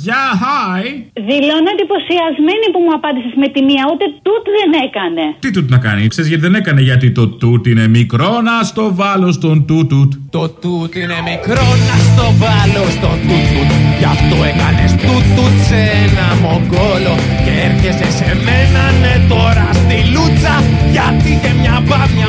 Γεια, hi. Δηλώνω εντυπωσιασμένη που μου απάντησες με τη μία, ούτε τούτ δεν έκανε. Τι τούτ να κάνει, ξέρεις γιατί δεν έκανε, γιατί το τούτ είναι μικρό να στο βάλω στον τούτουτ. Το τούτ είναι μικρό να στο βάλω στο τούτουτ Γι' αυτό έκανες τούτουτ σε ένα μογκόλο Και έρχεσαι σε μένα ναι τώρα στη λούτσα Γιατί και μια μπάμια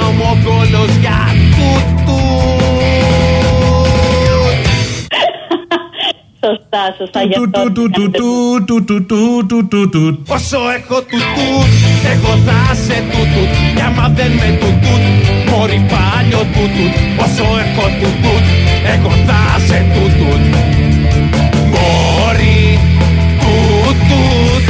του του. Όσο έχω τούτουτ, εγώ θα σε τούτουτ Κι άμα δεν με τούτουτ, μωρή πάλι ο τούτουτ Όσο έχω τούτουτ, εγώ θα σε τούτουτ Μωρή τούτουτ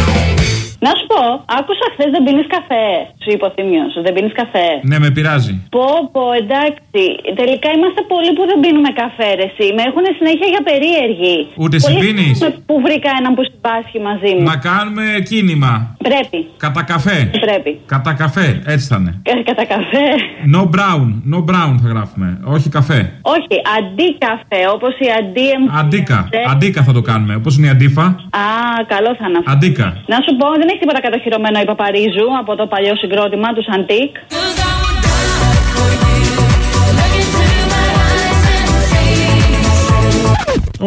Να σου πω, άκουσα χθες δεν πίνεις καφέ. Σου είπε ο Θήμιος, δεν πίνεις καφέ. Ναι, με πειράζει. Πω, πω, εντάξει. Τελικά είμαστε πολλοί που δεν πίνουμε καφέ, ρε, εσύ. Με έχουν συνέχεια για περίεργη. Ούτε εσύ Πολύ πίνεις; χαίρομαι Που βρήκα έναν που συμπάσχει μαζί μου. Να κάνουμε κίνημα. Πρέπει. Κατά καφέ. Πρέπει. Κατά καφέ, έτσι θα είναι. Ε, Κατά καφέ. No brown, no brown θα γράφουμε. Όχι καφέ. Όχι, αντί καφέ, όπως η αντί Αντίκα. Ε. Αντίκα θα το κάνουμε. Όπως είναι η αντίφα. Α, καλό θα είναι αυτό. Αντίκα. Να σου πω, δεν έχει τίποτα κατοχυρωμένο η Παπαρίζου από το παλιό συγκρότημα τους Αντίκ.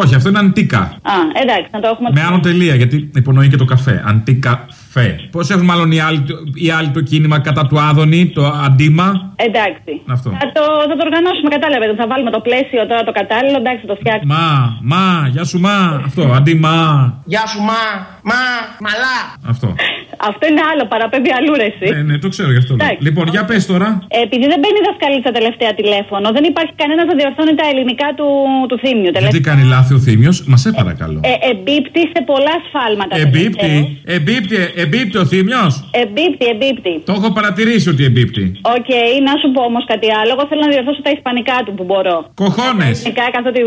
Όχι, αυτό είναι αντίκα. Α, εντάξει, να το έχουμε. Με άνω τελεία, γιατί υπονοεί και το καφέ. Αντίκαφέ. Πώς έχουν μάλλον οι άλλοι, οι άλλοι το κίνημα κατά του Άδωνη, το αντίμα; Εντάξει. Αυτό. Θα το, θα το οργανώσουμε, κατάλαβε. Θα βάλουμε το πλαίσιο τώρα το κατάλληλο, εντάξει, θα το φτιάξουμε. Μα, μα, γεια σου μα. Αυτό, αντίμα. Γεια σου μα, μα, μαλά. Αυτό. Αυτό είναι άλλο, παραπέμπει αλλού ρε, εσύ. Ναι, ναι, το ξέρω γι' αυτό. λέω. Εντάξει. Λοιπόν, για πες τώρα. Ε, Επειδή δεν μπαίνει η δασκαλίτσα τελευταία τηλέφωνο, δεν υπάρχει κανένας να διορθώνει τα ελληνικά του, του Θύμιου. Γιατί Τελευταία. κάνει λάθη ο Θύμιος, μα σε παρακαλώ. Ε, εμπίπτει σε πολλά σφάλματα. Εμπίπτει, τελευταία. εμπίπτει, εμπίπτει ο Θύμιος; Εμπίπτει, εμπίπτει. Το έχω παρατηρήσει ότι εμπίπτει. Οκ, να σου πω όμως κάτι άλλο. Εγώ θέλω να διορθώσω τα ισπανικά του που μπορώ. Cojones. Ισπανικά, καθότι.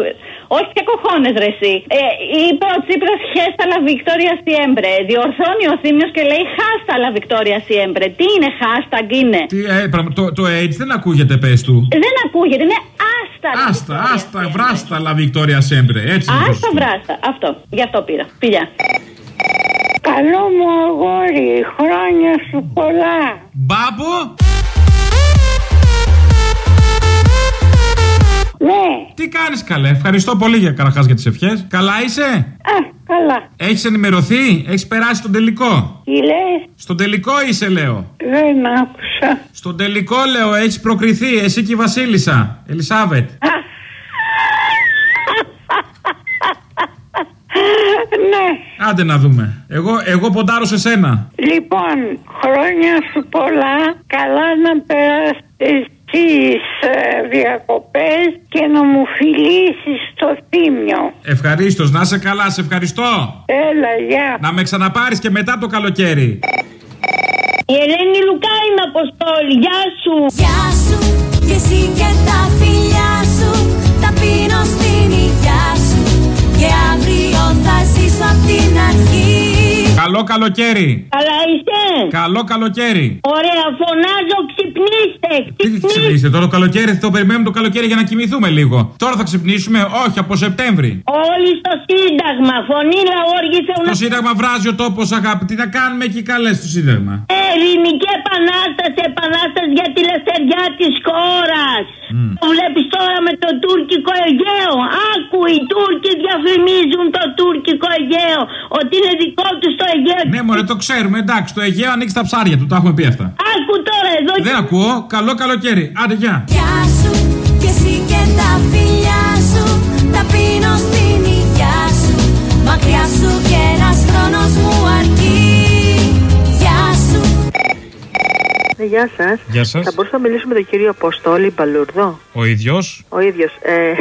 Όχι και cojones, ρε, εσύ. Ε, είπε ο Τσίπρας hasta la victoria siempre. Διορθώνει ο Θύμιος και λέει hasta la victoria siempre. Τι είναι hasta είναι; Τι, ε, πραγμα- το, το H δεν ακούγεται, πες του. Δεν ακούγεται, είναι άστα. la Άστα, Victoria άστα, siempre. βράστα, la Victoria sempre. Έτσι είναι το Άστα σωστό. βράστα. Αυτό. Γι' αυτό πήρα. Φιλιά. Καλό μου αγόρι, χρόνια σου πολλά. Μπάμπο, Ναι, τι κάνεις καλέ; Ευχαριστώ πολύ για καραχάς για τις ευχές. Καλά είσαι; α, καλά. Έχεις ενημερωθεί, έχεις περάσει στον τελικό; Τι λες, Στον τελικό είσαι, λέω. δεν άκουσα. Στον τελικό, λέω, έχεις προκριθεί. Εσύ και η Βασίλισσα. Ελισάβετ. Ναι, Άντε να δούμε. Εγώ, εγώ ποντάρω σε σένα. λοιπόν, χρόνια σου πολλά. Καλά να περάσεις τις ε, διακοπές και να μου φιλήσεις το θύμιο. Ευχαρίστως, να είσαι καλά, σε ευχαριστώ. Έλα, γεια. Να με ξαναπάρεις και μετά το καλοκαίρι. Η Ελένη Λουκά είναι αποστόλη. Γεια σου. Γεια σου και εσύ και τα φιλιά σου Τα πίνω στην υγειά σου Και αύριο θα ζήσω απ' την αρχή Καλό καλοκαίρι. Καλά είσαι. Καλό καλοκαίρι. Ωραία, φωνάζω, ξυπνήστε. Τι ξυπνήσετε, τώρα το καλοκαίρι, το περιμένουμε το καλοκαίρι για να κοιμηθούμε λίγο. Τώρα θα ξυπνήσουμε, όχι, από Σεπτέμβρη. Όλοι στο Σύνταγμα. Φωνή λαόργη Το θεονα... Σύνταγμα βράζει ο τόπος, αγάπη. Τι να κάνουμε εκεί καλές στο Σύνταγμα. Ελληνική επανάσταση, επανάσταση για τη λευτεριά της χώρας. Το βλέπεις τώρα με το τουρκικό Αιγαίο. Άκου, οι Τούρκοι διαφημίζουν το τουρκικό Αιγαίο. Ότι είναι δικό τους το Αιγαίο. Ναι, μωρέ, το ξέρουμε, εντάξει, το Αιγαίο ανοίξει τα ψάρια του, τα έχουμε πει αυτά. Άκου τώρα εδώ. Δεν ακούω, καλό καλοκαίρι. Άντε, γεια. Γεια σου και εσύ και τα φιλιά σου Τα πίνω στην υγειά σου Μακριά σου και ένας χρόνος μου αρκεί Ναι, γεια σας. Γεια σας. Θα μπορούσα να μιλήσω με τον κύριο Αποστόλη Μπαλούρδο; Ο ίδιος. Ο ίδιος. Ε,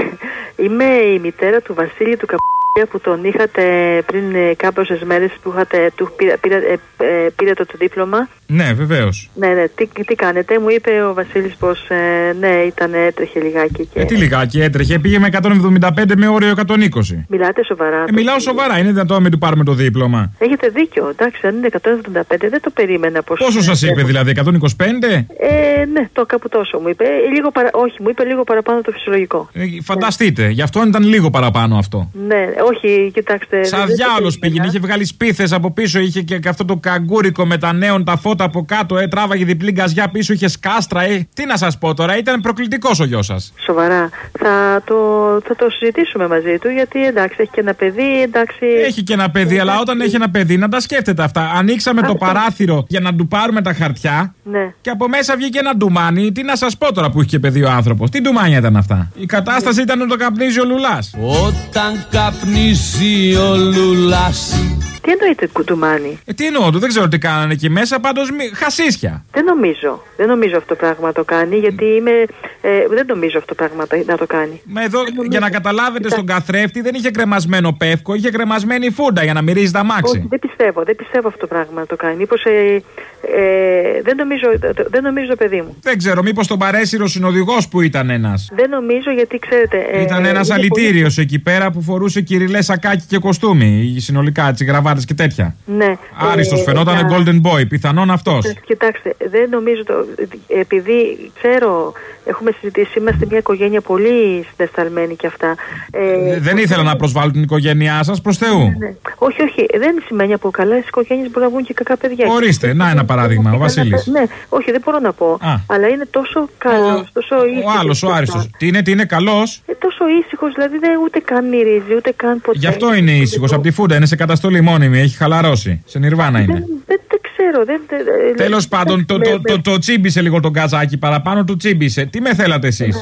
είμαι η μητέρα του Βασίλη του Καπ που τον είχατε πριν ε, κάποιε μέρες που είχατε, του πήρα, πήρα, ε, ε, πήρατε το δίπλωμα; Ναι, βεβαίως. Ναι, ναι, τι, τι κάνετε; Μου είπε ο Βασίλης πως ε, ναι, ήταν, έτρεχε λιγάκι. Και... Ε, τι λιγάκι έτρεχε, πήγε με 175 με όριο 120. Μιλάτε σοβαρά. Ε, μιλάω σοβαρά, είναι δυνατόν να μην του πάρουμε το δίπλωμα; Έχετε δίκιο. Εντάξει, αν είναι 175, δεν το περίμενα. Πως, Πόσο σας είπε, δηλαδή, 125? Ε, ναι, το κάπου τόσο μου είπε. Ε, Λίγο παρα... Όχι, μου είπε λίγο παραπάνω το φυσιολογικό. Ε, φανταστείτε, γι' αυτό ήταν λίγο παραπάνω αυτό. Ναι, όχι, κοιτάξτε. Σαν δεν- διάολο δεν- πήγαινε, είχε βγάλει σπίθες από πίσω, είχε και αυτό το καγκούρικο με τα νέων, τα φώτα από κάτω, ε, τράβαγε διπλή γκαζιά πίσω, είχε σκάστρα, ε. Τι να σας πω τώρα, ήταν προκλητικός ο γιος σας. Σοβαρά. Θα το, θα το συζητήσουμε μαζί του γιατί εντάξει έχει και ένα παιδί, εντάξει. Έχει και ένα παιδί, αλλά όταν έχει ένα παιδί να τα σκέφτεται αυτά. Ανοίξαμε το Αυτό. παράθυρο για να του πάρουμε τα χαρτιά Ναι. και από μέσα βγήκε ένα ντουμάνι. Τι να σας πω τώρα που έχει και παιδί ο άνθρωπος. Τι ντουμάνια ήταν αυτά. Η κατάσταση ήταν να το καπνίζει ο Λουλάς. Όταν καπνίζει ο Λουλάς Τι εννοείται κουτουμάνι; Ε, τι εννοώ, του δεν ξέρω τι κάνανε εκεί μέσα, πάντως χασίσια. Δεν νομίζω. Δεν νομίζω αυτό το πράγμα το κάνει γιατί είμαι. Ε, δεν νομίζω αυτό το πράγμα το- να το κάνει. Μα εδώ, νομίζω. για να καταλάβετε, Κοιτά. στον καθρέφτη δεν είχε κρεμασμένο πεύκο, είχε κρεμασμένη φούντα για να μυρίζει τα Όχι, μάξι. δεν πιστεύω. Δεν πιστεύω αυτό το πράγμα να το κάνει. Μήπως. Ε, ε, δεν, νομίζω, δεν νομίζω το παιδί μου. Δεν ξέρω, μήπως τον παρέσυρο συνοδηγός που ήταν ένας. Δεν νομίζω γιατί ξέρετε. ε, Ήταν ένας είναι αλητήριος εκεί πέρα που φορούσε κυριλές σακάκι και κοστούμι. Συνολικά, έτσι, γραβάτε και τέτοια. πολύ- Ναι. Άριστος, Ε, φαινόταν για- Golden Boy. Πιθανόν αυτός. Κοιτάξτε, δεν νομίζω το. Επειδή ξέρω, έχουμε συζητήσει, είμαστε μια οικογένεια πολύ συντεσταλμένη κι αυτά. Ε, Δεν ήθελα να προσβάλλω την οικογένειά σας προς Θεού. ναι. Όχι, όχι, δεν σημαίνει από καλά οικογένειες μπορεί να βγουν και κακά παιδιά. Ορίστε, να ένα παράδειγμα, ο Και καλά- Βασίλης. Ναι, όχι, δεν μπορώ να πω. Α. Αλλά είναι τόσο καλός, τόσο Ο ήσυχος. άλλος, ο Άριστος. Τι είναι, τι είναι καλός; Ε, τόσο ήσυχος, δηλαδή δεν ούτε καν μυρίζει, ούτε καν ποτέ. Γι' αυτό είναι ήσυχος. Από τη φούντα είναι σε καταστολή μόνιμη. Έχει χαλαρώσει. Σε νιρβάνα Δεν, είναι. δεν, δεν ξέρω. Δεν, δεν, ε, Τέλος πάντων, το, με- το, με- το, το τσίμπησε λίγο τον καζάκι παραπάνω, του τσίμπησε. Τι με θέλατε εσείς;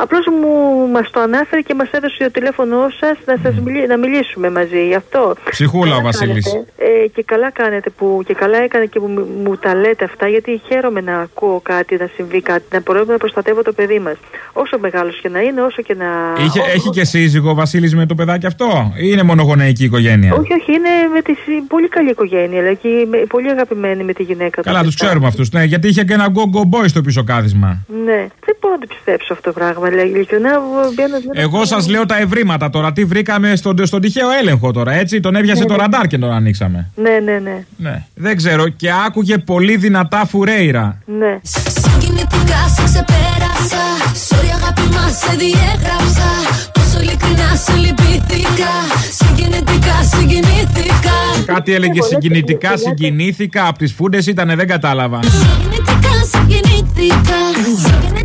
Απλώς μου μας το ανάφερε και μας έδωσε το τηλέφωνό σας να, σας μιλή- να μιλήσουμε μαζί. Γι' αυτό. Ψυχούλα ο Καλά Βασίλης. κάνετε. Ε, και καλά κάνετε που και καλά έκανε και που μου, μου τα λέτε αυτά, γιατί χαίρομαι να ακούω κάτι, να συμβεί κάτι, να μπορώ να προστατεύω το παιδί μας. Όσο μεγάλος και να είναι, όσο και να. Είχε, ό- έχει και σύζυγο ο Βασίλης με το παιδάκι αυτό, ή είναι μονογονεϊκή οικογένεια; Όχι, όχι, είναι με τη συ- πολύ καλή οικογένεια, αλλά και με- πολύ αγαπημένη με τη γυναίκα του. Καλά, τους ξέρουμε αυτούς. Ναι, γιατί είχε και ένα go-go boy στο πίσω κάθισμα. Ναι, δεν μπορώ να το πιστέψω αυτό το πράγμα. Δηλαδή, ειλικρινά, μπαίνω. Εγώ σας λέω τα ευρήματα τώρα. Τι βρήκαμε στον, στον τυχαίο έλεγχο τώρα, έτσι; Τον έβιασε το ραντάρ και τον ανοίξαμε. Ναι, ναι, ναι. Ναι. Δεν ξέρω. Και άκουγε πολύ δυνατά φουρέιρα. ναι. Συγκινητικά σε ξεπέρασα Sorry αγάπη μας σε διέγραψα Πόσο ειλικρινά σε λυπήθηκα Συγκινητικά συγκινήθηκα Κάτι έλεγε συγκινητικά, συγκινήθηκα. Από τις φούντες ήταν, δεν κατάλαβα. Συγκινητικά συγκινήθηκα Συγκινητικά συγκινήθηκα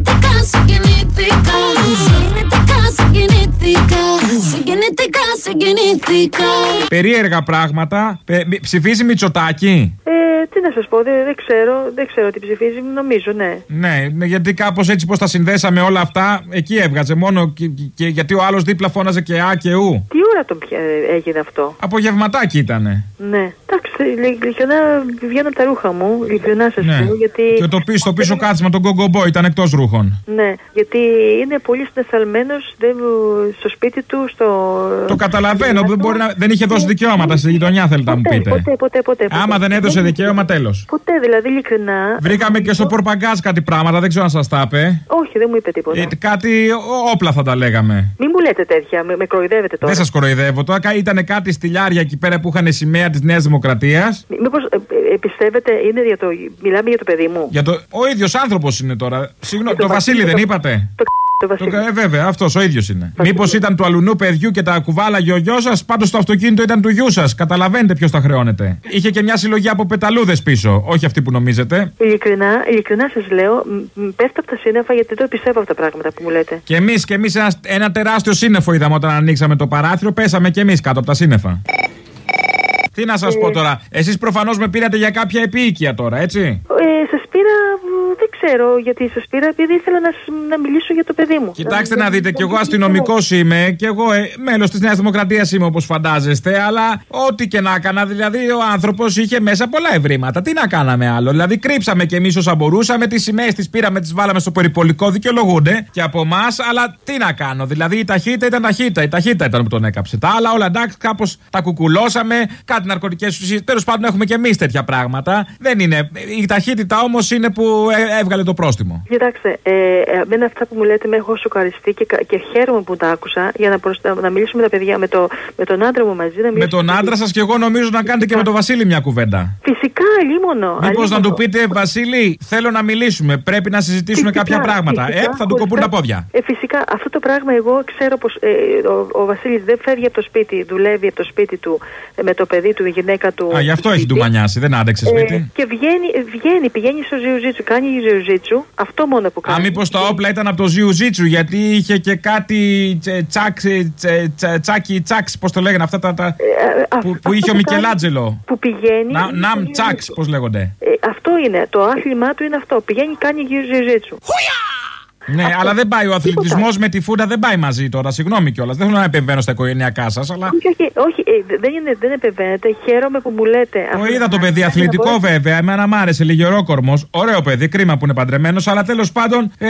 Συγκινητικά συγκινήθηκα Περίεργα πράγματα. Πε- μη- ψηφίζει Μητσοτάκη. Ε, τι να σας πω, δεν, δεν ξέρω, δεν ξέρω τι ψηφίζει, νομίζω, ναι. Ναι, ναι, γιατί κάπως έτσι πώ τα συνδέσαμε όλα αυτά, εκεί έβγαζε μόνο. Και, και- γιατί ο άλλος δίπλα φώναζε και Α και Ου. Τι ώρα τον πια- έγινε αυτό; Απογευματάκι ήτανε. Ναι. Εντάξει, ειλικ- ειλικρινά βγαίνω από τα ρούχα μου, ειλικρινά σας Ναι. λέω, γιατί. Και το πίσω, το πίσω κάθισμα, τον Go Boy ήταν εκτός ρούχων. Ναι, γιατί είναι πολύ συναισθαλμένο στο σπίτι του, στο. Το καταλαβαίνω, δεν, μπορεί να, δεν είχε δώσει δικαιώματα στη γειτονιά, θέλετε να μου Ποτέ, πείτε. ποτέ, ποτέ, ποτέ, ποτέ. Άμα δεν έδωσε δικαίωμα, τέλος. Ποτέ, δηλαδή, ειλικρινά. Βρήκαμε και στο Πορπαγκάζ κάτι πράγματα, δεν ξέρω αν σας τα είπε. Όχι, δεν μου είπε τίποτα. Ε, κάτι ό- όπλα θα τα λέγαμε. Μην μου λέτε τέτοια, με, με κοροϊδεύετε τώρα. Δεν σας κοροϊδεύω τώρα. Ήταν κάτι στυλιάρια εκεί πέρα που είχαν σημαία της Νέας Δημοκρατίας. Μήπως ε, πιστεύετε, είναι για το. Μιλάμε για το παιδί μου; Για το... Ο ίδιος άνθρωπος είναι τώρα. Συγγνώμη, Ε, το το Βασίλη Βασίλη, δεν το- είπατε; Το, το Το... Βασίλη. Ε, βέβαια, αυτός ο ίδιος είναι. Βασίλη. Μήπως ήταν του αλουνού παιδιού και τα κουβάλαγε ο γιο σας, πάντως το αυτοκίνητο ήταν του γιού σας. Καταλαβαίνετε ποιος τα χρεώνεται. Είχε και μια συλλογή από πεταλούδες πίσω, όχι αυτή που νομίζετε. Ειλικρινά, ειλικρινά σας λέω, μ- μ- πέφτω από τα σύννεφα γιατί δεν πιστεύω αυτά τα πράγματα που μου λέτε. Και εμείς και εμείς ένας, ένα τεράστιο σύννεφο είδαμε όταν ανοίξαμε το παράθυρο, πέσαμε και εμείς κάτω από τα σύννεφα. Τι να σας πω τώρα, εσείς προφανώς με πήρατε για κάποια επίοικια τώρα, έτσι; Ε, σα πήρα, μ, δεν ξέρω γιατί σας πήρα, επειδή ήθελα να, σ- να μιλήσω για το παιδί μου. Κοιτάξτε να δείτε, κι εγώ αστυνομικός είμαι, κι εγώ ε, μέλος της Νέας Δημοκρατίας είμαι όπως φαντάζεστε, αλλά ό,τι και να έκανα, δηλαδή ο άνθρωπος είχε μέσα πολλά ευρήματα. Τι να κάναμε άλλο. Δηλαδή κρύψαμε κι εμείς όσα μπορούσαμε, τις σημαίες τις πήραμε, τις βάλαμε στο περιπολικό, δικαιολογούνται και από εμάς, αλλά τι να κάνω. Δηλαδή η ταχύτητα ήταν ταχύτητα, η ταχύτητα ήταν που τον έκαψε. Τα άλλα όλα εντάξει, κάπως τα κουκουλώσαμε, κάτι ναρκωτικές ουσίες. Τέλος πάντων έχουμε κι εμείς τέτοια πράγματα. Δεν είναι. Η ταχύτητα όμως είναι που ε, έβγαλε το πρόστιμο. Κοιτάξτε, ε, εμένα αυτά που μου λέτε με έχω σοκαριστεί και, κα- και χαίρομαι που τα άκουσα για να, προστα... να μιλήσουμε με τα παιδιά, με, το, με τον άντρα μου μαζί. Να Με μιλήσουμε τον άντρα σας και εγώ νομίζω να κάνετε και με τον Βασίλη μια κουβέντα. Φυσικά, αλίμονο. Μήπως να αλίμονο. του πείτε, Βασίλη, θέλω να μιλήσουμε. Πρέπει να συζητήσουμε Φυσικά, κάποια πράγματα. φυσικά, Ε, θα του κοπούν τα πόδια. Ε, φυσικά, αυτό το πράγμα εγώ ξέρω πως ε, ο, ο Βασίλης δεν φεύγει από το σπίτι, δουλεύει από το σπίτι του ε, με το παιδί του, η γυναίκα του. Α, γι' αυτό στο έχει σπίτι. ντουμανιάσει, δεν άντεξε Ε, σπίτι. και βγαίνει, βγαίνει, πηγαίνει στο Ζιουζίτσου, κάνει Ζιουζίτσου. Αυτό μόνο που κάνει. Α, μήπως τα όπλα ήταν από το Ζιουζίτσου, γιατί είχε και κάτι τσε- τσακ, τσε- τσε- τσάκι, τσάξ, πώς το λέγανε αυτά τα. τα- Ε, που, αυτό που είχε ο που κάνει- Μικελάτζελο. Που πηγαίνει. Να, ναμ τσάξ, πώς λέγονται. Ε, αυτό είναι. Το άθλημά του είναι αυτό. Πηγαίνει, κάνει Ζιουζίτσου. Ναι, αλλά δεν πάει ο αθλητισμός με τη φούντα, δεν πάει μαζί τώρα. Συγγνώμη κιόλας. Δεν θέλω να επεμβαίνω στα οικογενειακά σας, αλλά. Όχι, όχι, όχι ε, δεν, είναι, δεν επεμβαίνετε. Χαίρομαι που μου λέτε. Το αυτό. είδα το παιδί αθλητικό βέβαια. Εμένα μ' άρεσε λιγερόκορμος. Ωραίο παιδί, κρίμα που είναι παντρεμένος. Αλλά τέλος πάντων ε,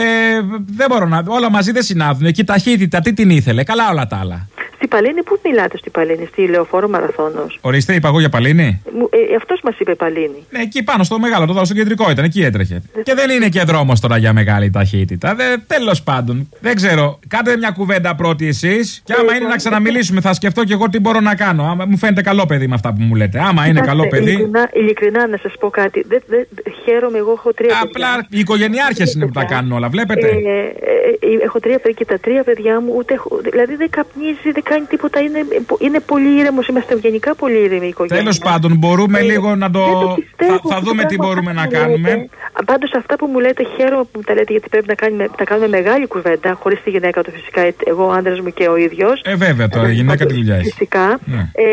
δεν μπορώ να. Όλα μαζί δεν συνάδουν. Εκεί η ταχύτητα, τι την ήθελε. Καλά όλα τα άλλα. Στη Παλίνη, πού μιλάτε στη Παλίνη, στη Λεωφόρο Μαραθώνος; Ορίστε, είπα εγώ για παλίνη. Ε, Αυτός μας είπε Παλίνη. Ναι, εκεί πάνω στο μεγάλο, το δω στο κεντρικό ήταν, εκεί έτρεχε. Και δεν είναι και δρόμος τώρα για μεγάλη ταχύτητα. Τέλος πάντων, δεν ξέρω. Κάντε μια κουβέντα πρώτη εσείς. Και άμα είναι να ξαναμιλήσουμε, θα σκεφτώ και εγώ τι μπορώ να κάνω. Άμα μου φαίνεται καλό παιδί με αυτά που μου λέτε. Άμα είναι καλό παιδί. Ειλικρινά, ειλικρινά να σας πω κάτι. Δεν, δεν, χαίρομαι, εγώ έχω τρία παιδιά. Απλά οι οικογενειάρχες είναι που τα κάνουν όλα, βλέπετε. Ε, ε, ε, έχω τρία παιδιά και τα τρία παιδιά μου ούτε έχω, δηλαδή δεν καπνίζει, δεν κάνει τίποτα. Είναι, είναι πολύ ήρεμος. Είμαστε γενικά πολύ ήρεμοι η οικογένεια. Τέλος πάντων, μπορούμε Ε, λίγο να το. δεν το πιστεύω θα, αυτό θα το δούμε τι πράγμα μπορούμε αυτά να που μου κάνουμε. λέτε. Πάντως αυτά που μου λέτε, χαίρομαι που μου τα λέτε γιατί πρέπει να κάνουμε, να κάνουμε μεγάλη κουβέντα χωρίς τη γυναίκα του φυσικά. Εγώ, ο άντρας μου και ο ίδιος. Ε, βέβαια τώρα, η γυναίκα τη δουλειά έχει. Φυσικά. Ναι. Ε,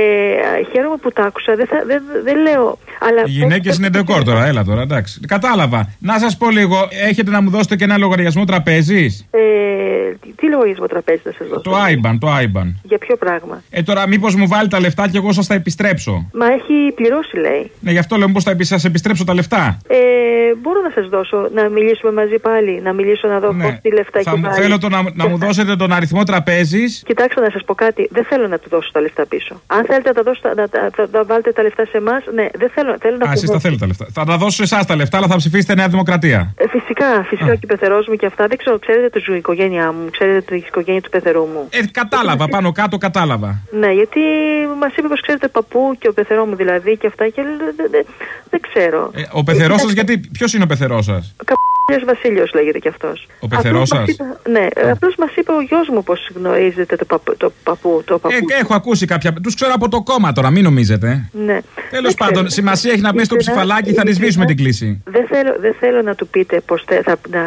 χαίρομαι που τα άκουσα. Δεν, θα, δεν, δεν λέω. Αλλά Οι γυναίκες είναι ντεκόρ τώρα, έλα τώρα, εντάξει. Κατάλαβα. Να σας πω λίγο, έχετε να μου δώσετε και ένα λογαριασμό τραπέζι. Ε, τι- τι λογαριασμό τραπέζι να σας δώσω; Το IBAN, το IBAN. Για ποιο πράγμα; Ε, τώρα μήπως μου βάλει τα λεφτά και εγώ σας τα επιστρέψω; Μα έχει πληρώσει, λέει. Ναι, γι' αυτό λέω μήπως θα σας επιστρέψω τα λεφτά; Ε, μπορώ να σας δώσω να μιλήσουμε μαζί πάλι. Να μιλήσω να δω Ναι. πώς τι λεφτά Θα έχει μου, βάλει. θέλω το να, να μου δώσετε τον αριθμό τραπέζι. Κοιτάξτε να σας πω κάτι. Δεν θέλω να του δώσω τα λεφτά πίσω. Αν θέλετε να τα, δώσετε, να, τα- θα- να βάλετε τα λεφτά σε εμάς, ναι, δεν θέλω, θέλω να Α, εσείς τα αποδώσω. θέλετε τα λεφτά. Θα τα δώσω σε εσάς τα λεφτά, αλλά θα ψηφίσετε Νέα Δημοκρατία. Ε, φυσικά, φυσικά και η πεθερός μου και αυτά. Δεν ξέρω, ξέρετε την οικογένειά μου, ξέρετε την οικογένεια του πεθερού μου. Ε, κατάλαβα, πάνω κάτω κατάλαβα. Ναι, γιατί μας είπε πως ξέρετε παππού και ο πεθερό μου δηλαδή και αυτά και δεν, δεν, δεν, δεν ξέρω. Ε, ο πεθερός σας, γιατί. Ποιος είναι ο πεθερός σας; Καπούλια Βασίλειος λέγεται κι αυτός; Ο πεθερός σας; Ναι, αυτό μας είπε ο γιος μου πώς γνωρίζετε το, παππού, το παππού. Το παππού. Ε, έχω ακούσει κάποια. Τους ξέρω από το κόμμα τώρα, μην νομίζετε. Ναι. Τέλος Δεν πάντων, ξέρω. σημασία έχει να μπει στο Ειλικρινά- ψηφαλάκι, θα της σβήσουμε ειλικρινά, την κλίση. Δεν θέλω, δεν θέλω να του πείτε πώς θα, να,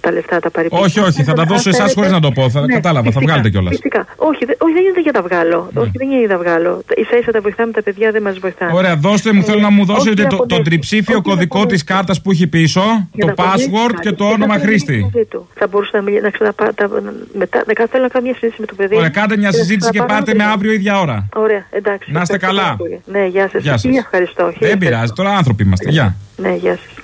τα λεφτά τα πάρει πίσω. Όχι, όχι, θα τα Αν δώσω εσάς θέλετε- χωρίς να το πω, θα- κατάλαβα, θα φυσικά, βγάλετε κιόλας. Ναι. Φυσικά. Όχι, δεν, όχι, δεν είναι για τα βγάλω. Όχι, δεν είναι για τα βγάλω. σα ίσα τα βοηθάμε τα παιδιά, δεν μας βοηθάνε. Ωραία, δώστε μου, θέλω να μου Ε, δώσετε όχι να το, τον αποδέχει. τριψήφιο Όχι να κωδικό της αποδέχει. κάρτας που έχει πίσω, Για το να αποδείξει password Γιόρτ και το όνομα Χρήστη. Θα μπορούσα να, μιλ... να ξαναπάτε. Μετά... Να θέλω να κάνω μια συζήτηση με το παιδί. Ωραία, κάντε μια συζήτηση και πάτε με αύριο ίδια ώρα. Ωραία, εντάξει. Να είστε καλά. Ναι, γεια σας. Γεια σας. Ευχαριστώ. Δεν πειράζει, τώρα άνθρωποι είμαστε. Γεια. Ναι, γεια σας.